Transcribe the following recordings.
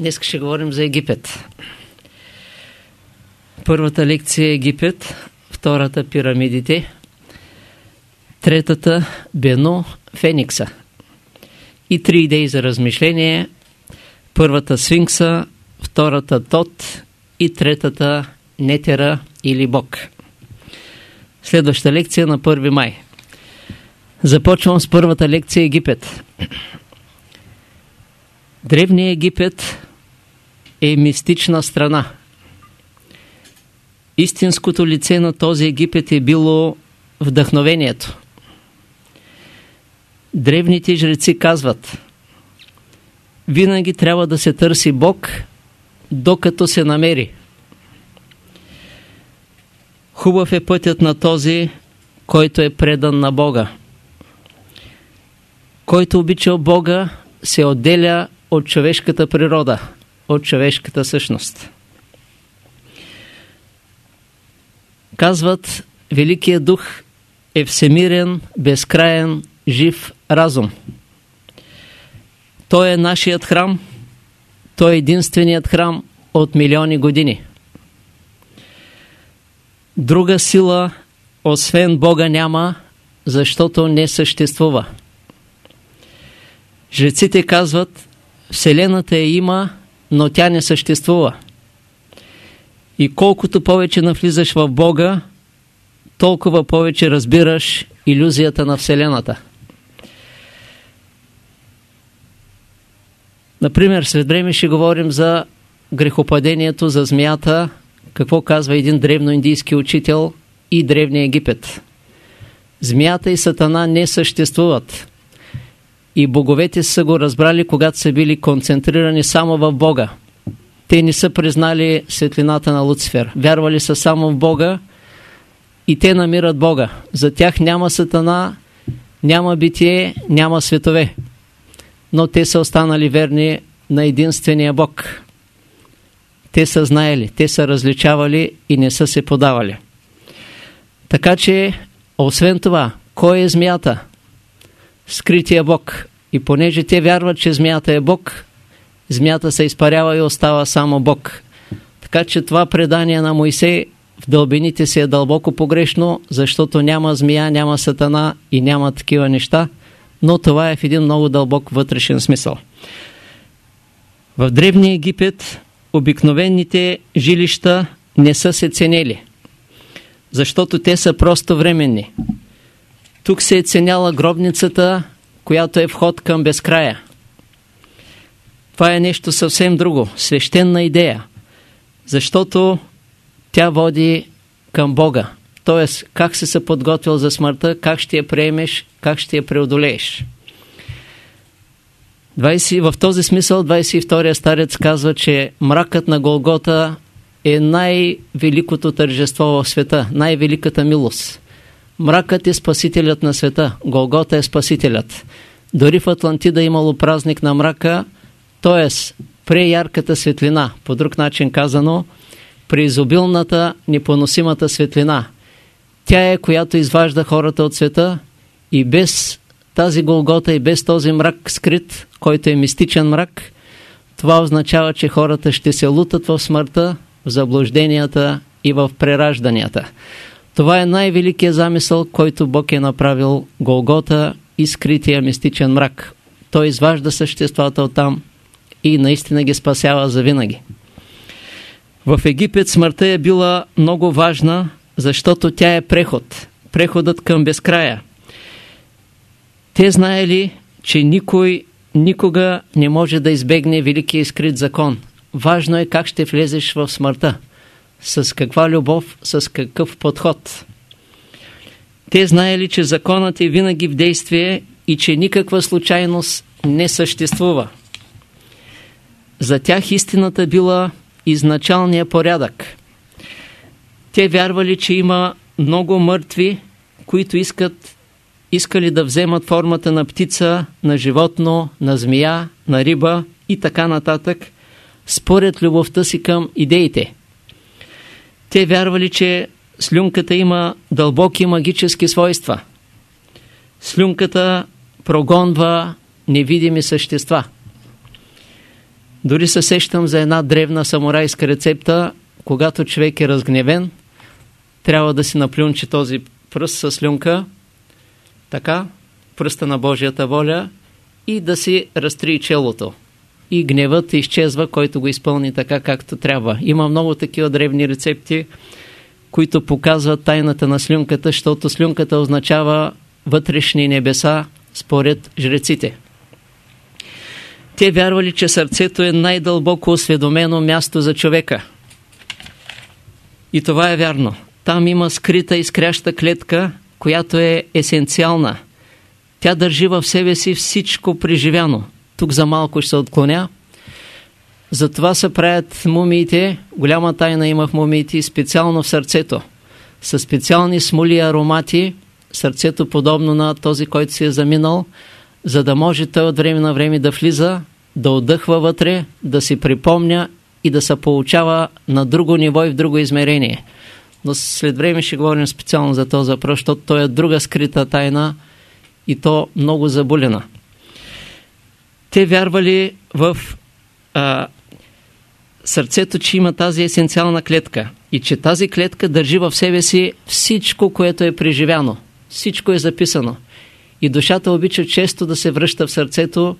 днес ще говорим за Египет. Първата лекция е Египет, втората пирамидите, третата Бено, Феникса. И три идеи за размишление. Първата Сфинкса, втората Тот и третата Нетера или Бог. Следваща лекция на 1 май. Започвам с първата лекция Египет. Древният Египет е мистична страна. Истинското лице на този Египет е било вдъхновението. Древните жреци казват винаги трябва да се търси Бог, докато се намери. Хубав е пътят на този, който е предан на Бога. Който обича Бога, се отделя от човешката природа, от човешката същност. Казват, Великият дух е всемирен, безкраен, жив разум. Той е нашият храм, той е единственият храм от милиони години. Друга сила, освен Бога няма, защото не съществува. Жреците казват, Вселената я има, но тя не съществува. И колкото повече навлизаш в Бога, толкова повече разбираш иллюзията на Вселената. Например, след време ще говорим за грехопадението, за змията, какво казва един древноиндийски учител и древния Египет. Змията и Сатана не съществуват. И боговете са го разбрали, когато са били концентрирани само в Бога. Те не са признали светлината на Луцифер. Вярвали са само в Бога и те намират Бога. За тях няма Сатана, няма битие, няма светове. Но те са останали верни на единствения Бог. Те са знаели, те са различавали и не са се подавали. Така че, освен това, кой е змията? Скрития Бог. И понеже те вярват, че змията е Бог, змията се изпарява и остава само Бог. Така че това предание на Моисей в дълбините си е дълбоко погрешно, защото няма змия, няма сатана и няма такива неща, но това е в един много дълбок вътрешен смисъл. В Древния Египет обикновените жилища не са се ценели, защото те са просто временни. Тук се е ценяла гробницата, която е вход към безкрая. Това е нещо съвсем друго, свещена идея, защото тя води към Бога. Тоест, как си се подготвил за смъртта, как ще я приемеш, как ще я преодолееш. 20, в този смисъл 22-я старец казва, че мракът на Голгота е най-великото тържество в света, най-великата милост. Мракът е спасителят на света. Голгота е спасителят. Дори в Атлантида имало празник на мрака, т.е. преярката светлина, по друг начин казано, преизобилната, непоносимата светлина. Тя е, която изважда хората от света и без тази Голгота и без този мрак скрит, който е мистичен мрак, това означава, че хората ще се лутат в смъртта, в заблужденията и в преражданията. Това е най-великият замисъл, който Бог е направил Голгота и скрития мистичен мрак. Той изважда съществата от там и наистина ги спасява за винаги. В Египет смъртта е била много важна, защото тя е преход. Преходът към безкрая. Те знаели, че никой никога не може да избегне великия скрит закон. Важно е как ще влезеш в смъртта с каква любов, с какъв подход. Те знаели, че законът е винаги в действие и че никаква случайност не съществува. За тях истината била изначалния порядък. Те вярвали, че има много мъртви, които искат, искали да вземат формата на птица, на животно, на змия, на риба и така нататък, според любовта си към идеите. Те вярвали, че слюнката има дълбоки магически свойства. Слюнката прогонва невидими същества. Дори се сещам за една древна самурайска рецепта, когато човек е разгневен, трябва да си наплюнчи този пръст с слюнка, така, пръста на Божията воля и да си разтри челото. И гневът изчезва, който го изпълни така, както трябва. Има много такива древни рецепти, които показват тайната на слюнката, защото слюнката означава вътрешни небеса според жреците. Те вярвали, че сърцето е най-дълбоко осведомено място за човека. И това е вярно. Там има скрита изкряща клетка, която е есенциална. Тя държи в себе си всичко преживяно. Тук за малко ще се отклоня. Затова се правят мумиите, голяма тайна има в мумиите, специално в сърцето. С специални смоли и аромати, сърцето подобно на този, който си е заминал, за да може той от време на време да влиза, да отдъхва вътре, да си припомня и да се получава на друго ниво и в друго измерение. Но след време ще говорим специално за този въпрос, защото той е друга скрита тайна и то много заболена. Те вярвали в а, сърцето, че има тази есенциална клетка и че тази клетка държи в себе си всичко, което е преживяно. Всичко е записано. И душата обича често да се връща в сърцето,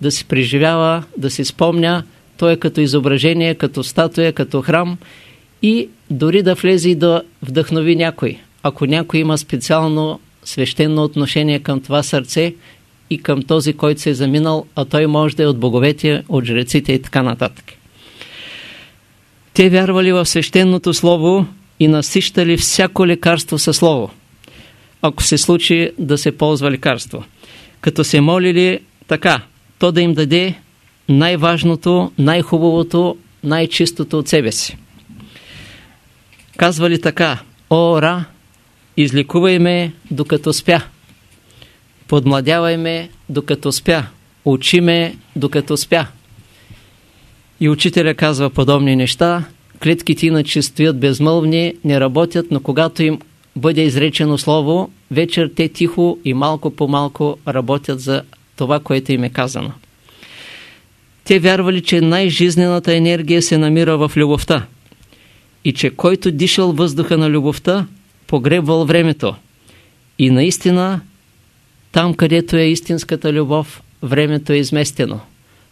да си преживява, да си спомня. То е като изображение, като статуя, като храм и дори да влезе и да вдъхнови някой. Ако някой има специално свещено отношение към това сърце и към този, който се е заминал, а той може да е от боговете, от жреците и така нататък. Те вярвали в свещеното слово и насищали всяко лекарство със слово, ако се случи да се ползва лекарство. Като се молили така, то да им даде най-важното, най-хубавото, най-чистото от себе си. Казвали така, о, Ра, изликувай ме докато спя, подмладявай ме докато спя, учи ме докато спя. И учителя казва подобни неща, клетките иначе стоят безмълвни, не работят, но когато им бъде изречено слово, вечер те тихо и малко по малко работят за това, което им е казано. Те вярвали, че най-жизнената енергия се намира в любовта и че който дишал въздуха на любовта, погребвал времето. И наистина, там където е истинската любов, времето е изместено.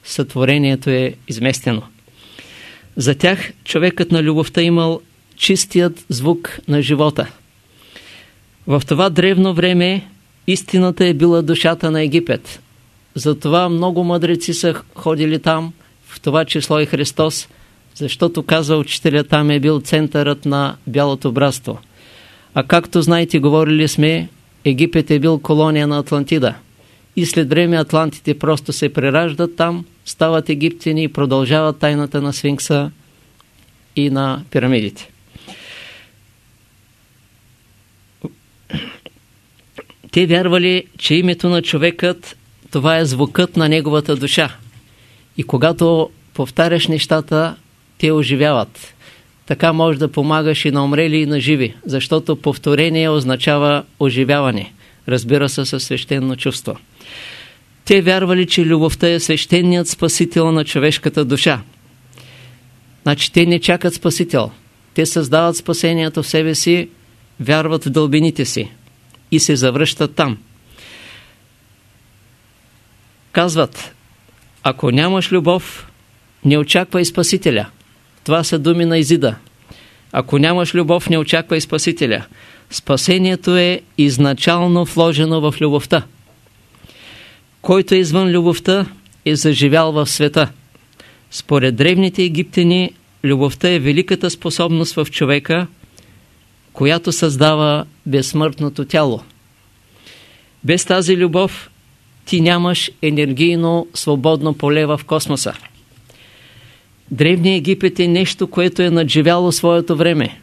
Сътворението е изместено. За тях човекът на любовта имал чистият звук на живота. В това древно време истината е била душата на Египет. Затова много мъдреци са ходили там, в това число и Христос, защото каза учителя, там е бил центърът на бялото братство. А както знаете, говорили сме, Египет е бил колония на Атлантида. И след време атлантите просто се прераждат там, стават египтяни и продължават тайната на Сфинкса и на пирамидите. Те вярвали, че името на човекът това е звукът на неговата душа. И когато повтаряш нещата, те оживяват. Така може да помагаш и на умрели и на живи, защото повторение означава оживяване. Разбира се, със свещено чувство. Те вярвали, че любовта е свещеният спасител на човешката душа. Значи те не чакат спасител. Те създават спасението в себе си, вярват в дълбините си и се завръщат там. Казват, ако нямаш любов, не очаквай Спасителя. Това са думи на Изида. Ако нямаш любов, не очаквай Спасителя. Спасението е изначално вложено в любовта. Който е извън любовта, е заживял в света. Според древните египтяни, любовта е великата способност в човека, която създава безсмъртното тяло. Без тази любов ти нямаш енергийно свободно поле в космоса. Древният Египет е нещо, което е надживяло своето време.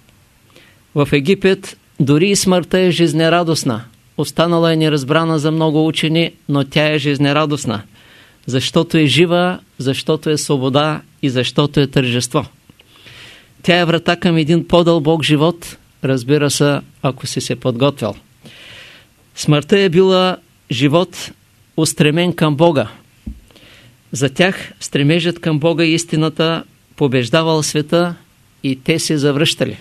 В Египет дори и смъртта е жизнерадостна. Останала е неразбрана за много учени, но тя е жизнерадостна. Защото е жива, защото е свобода и защото е тържество. Тя е врата към един по-дълбок живот, разбира се, ако си се подготвял. Смъртта е била живот устремен към Бога. За тях стремежът към Бога и истината побеждавал света и те се завръщали.